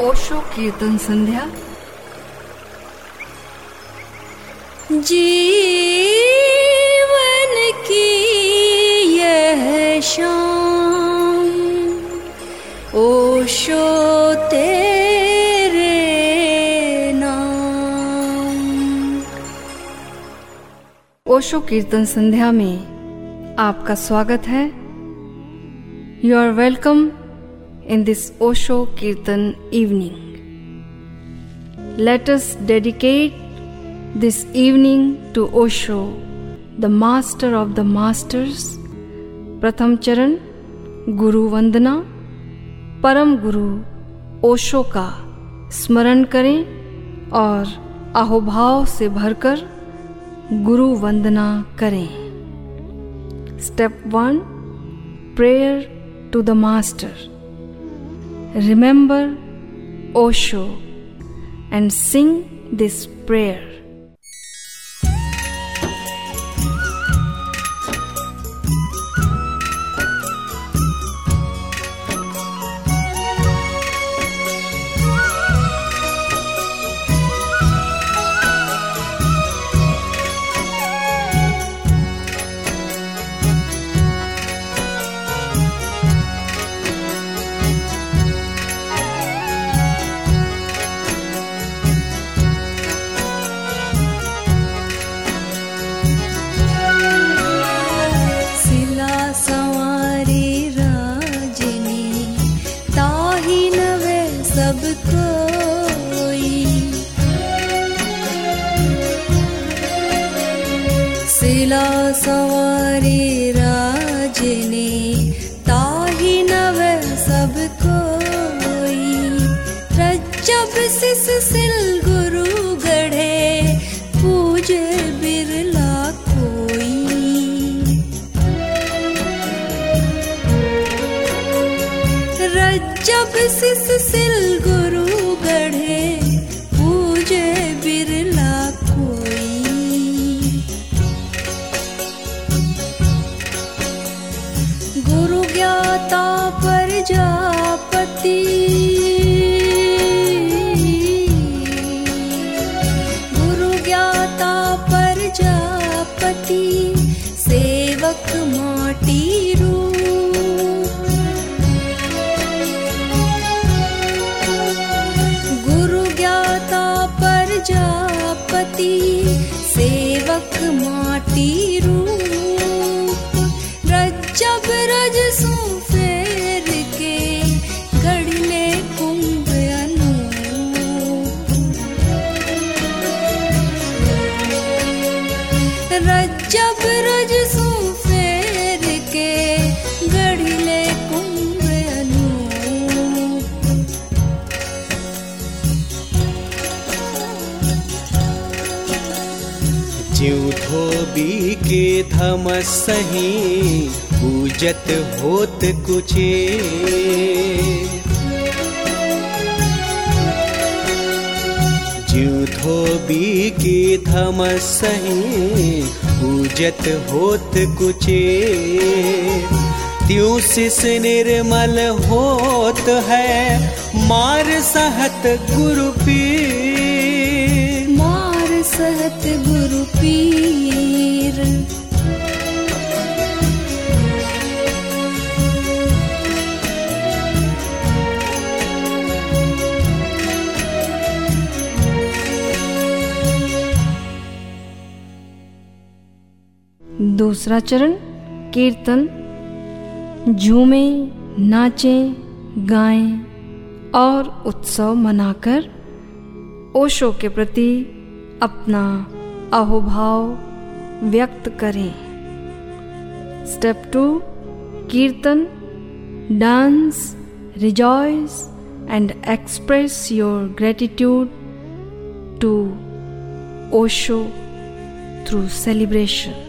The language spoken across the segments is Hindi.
ओशो कीर्तन संध्या। जीवन की यह शाम ओशो तेरे नाम। ओशो कीर्तन संध्या में आपका स्वागत है। You are welcome in this Osho Kirtan evening. Let us dedicate this evening to Osho, the master of the masters. प्रथम चरण गुरु वंदना परम गुरु ओशो का स्मरण करें और अहोभाव से भरकर गुरु वंदना करें step one prayer to the master Remember Osho and sing this prayer. सही, पूजत होत कुचे जीव धोबी के धमस सही, पूजत होत कुचे त्यों सिस निर्मल होत है, मार सहत गुरु पीर। मार सहत गुरु पीर। दूसरा चरण, कीर्तन। झूमें, नाचें, गाएँ और उत्सव मनाकर ओशो के प्रति अपना अहोभाव व्यक्त करें। Step two, kirtan. Dance, rejoice and express your gratitude to Osho through celebration.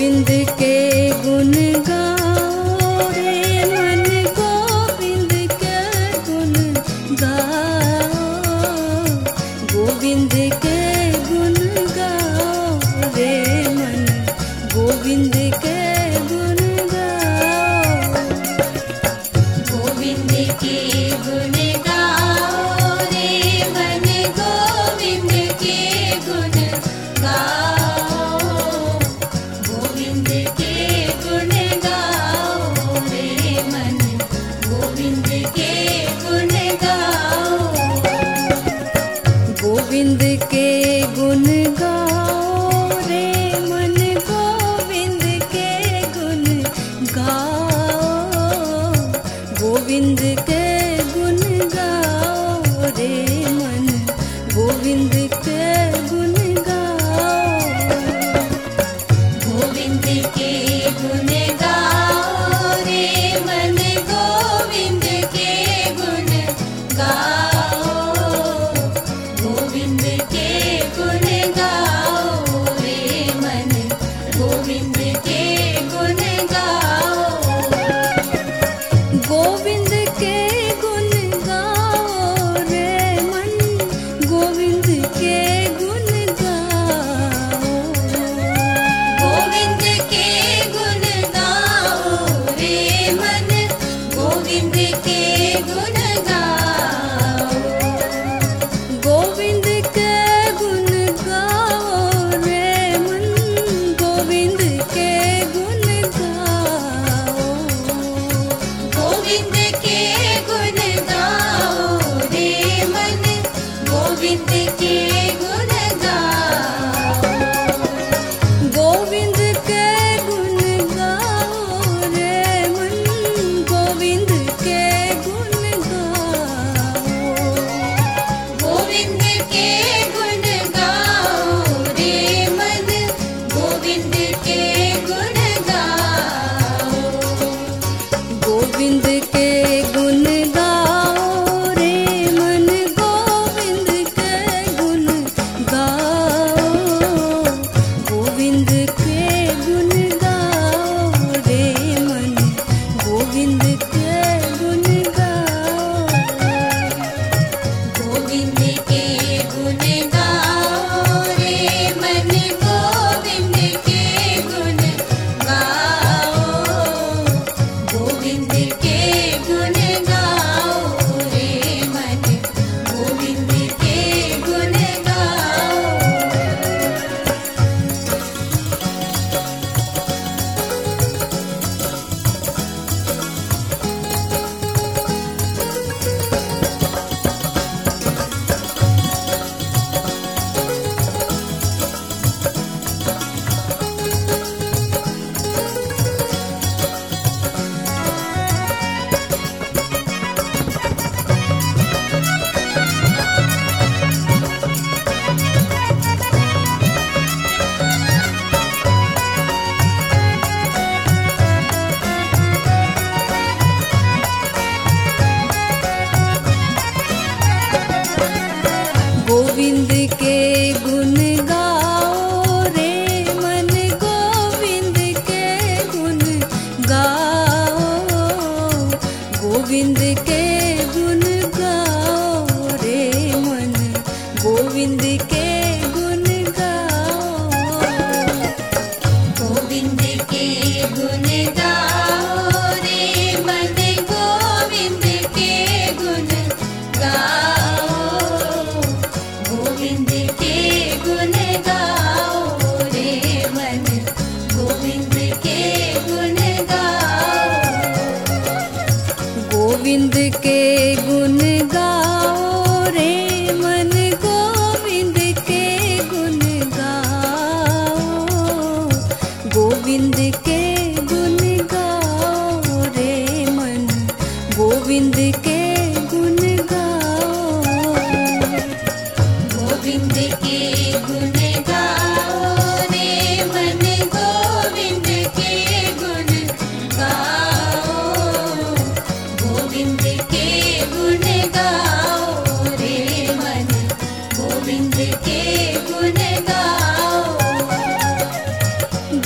Govind के गुण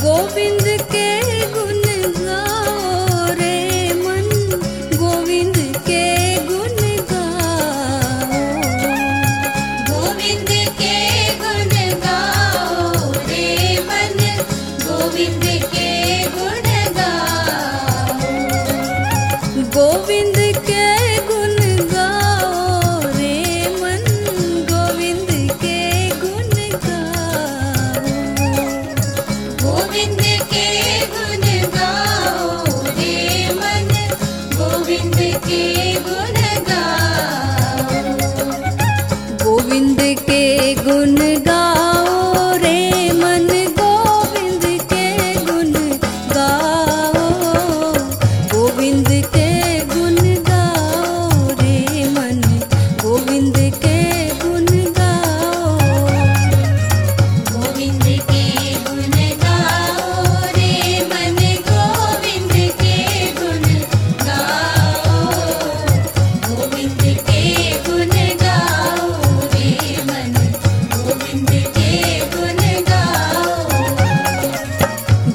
गोविंद के गुण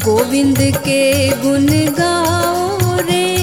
गोविंद के गुण गाओ रे।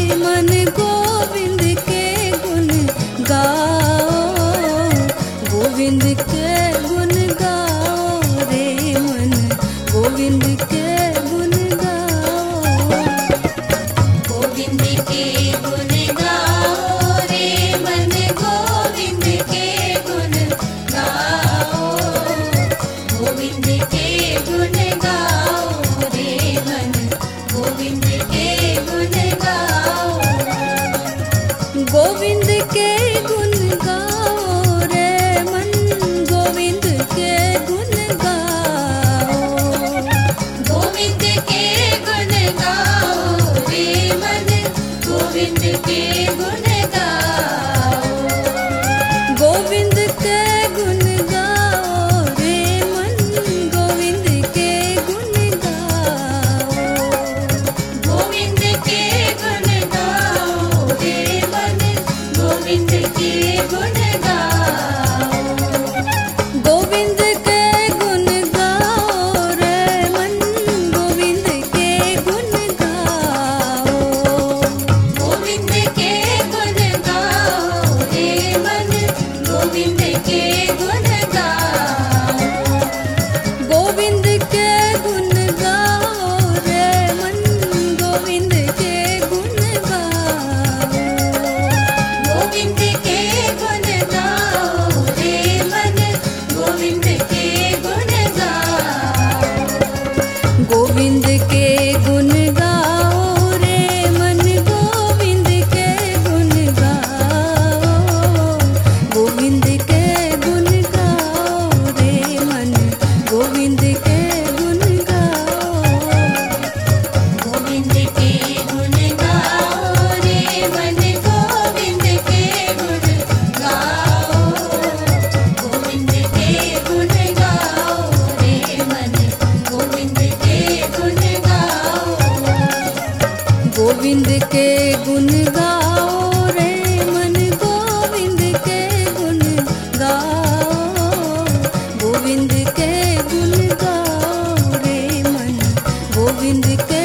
गोविंद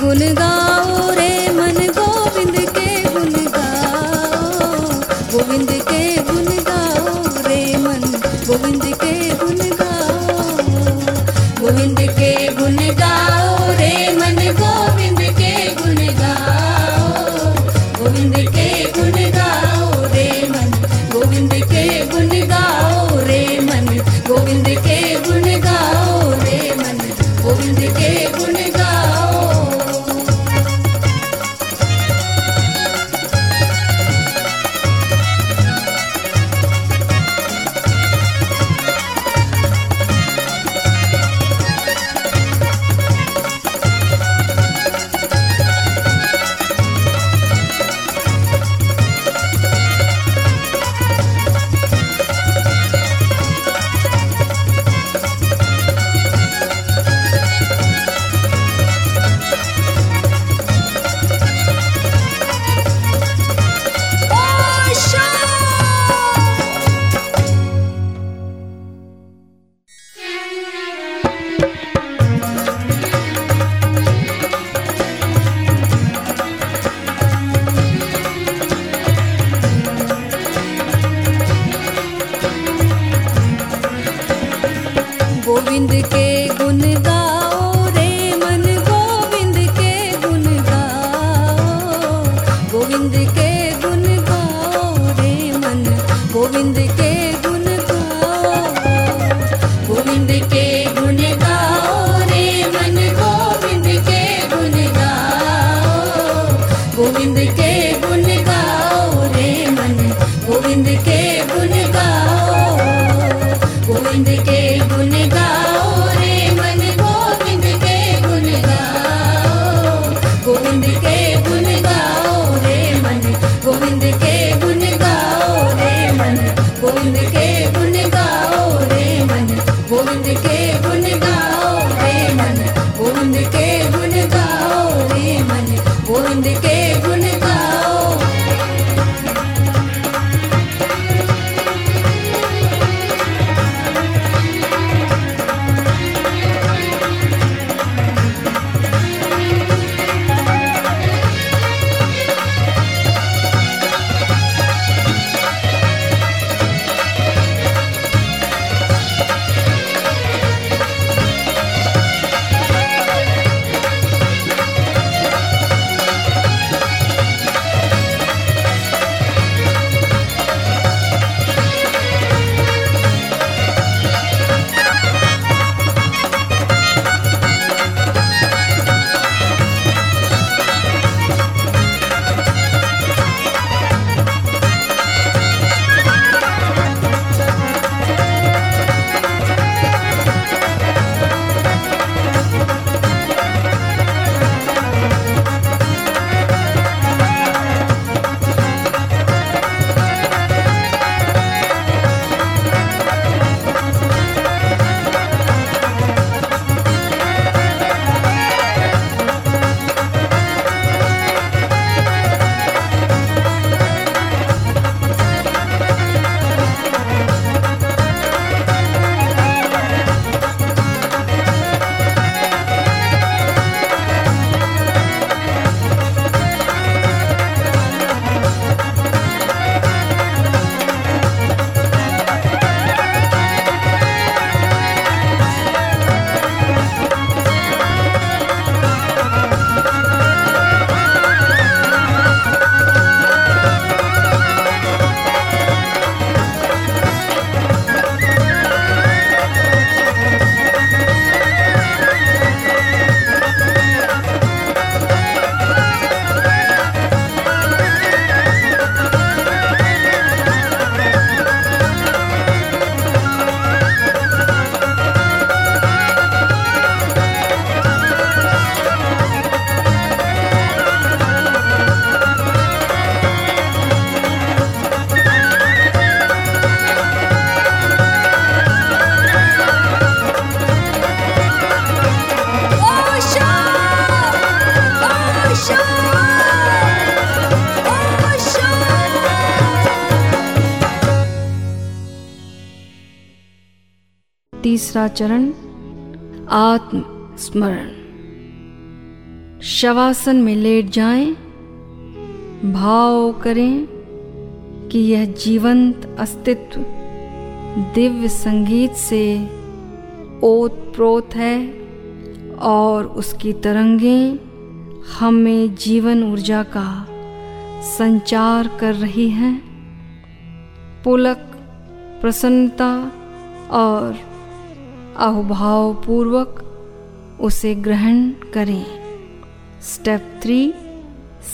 के तीसरा चरण आत्म स्मरण शवासन में लेट जाएँ, भाव करें कि यह जीवंत अस्तित्व दिव्य संगीत से ओत प्रोत है और उसकी तरंगें हमें जीवन ऊर्जा का संचार कर रही हैं। पुलक प्रसन्नता और अहुभाव पूर्वक उसे ग्रहण करें। Step three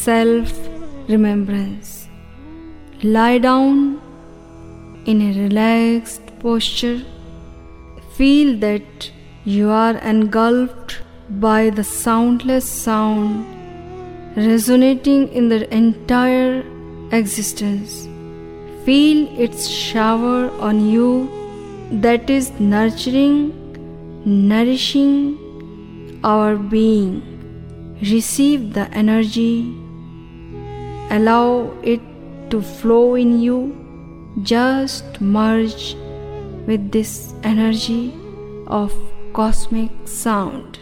self remembrance lie down in a relaxed posture feel that you are engulf by the soundless sound resonating in the entire existence feel its shower on you that is nurturing, nourishing our being. Receive the energy, allow it to flow in you. Just merge with this energy of cosmic sound.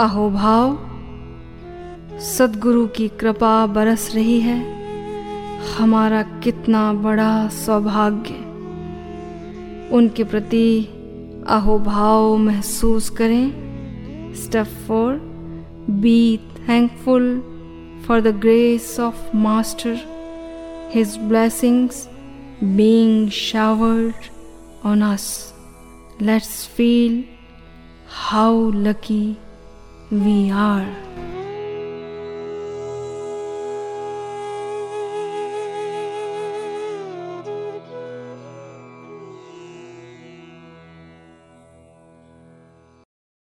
अहोभाव, सदगुरु की कृपा बरस रही है। हमारा कितना बड़ा सौभाग्य। उनके प्रति अहोभाव महसूस करें। Step four be thankful for the grace of master his blessings being showered on us let's feel how lucky we are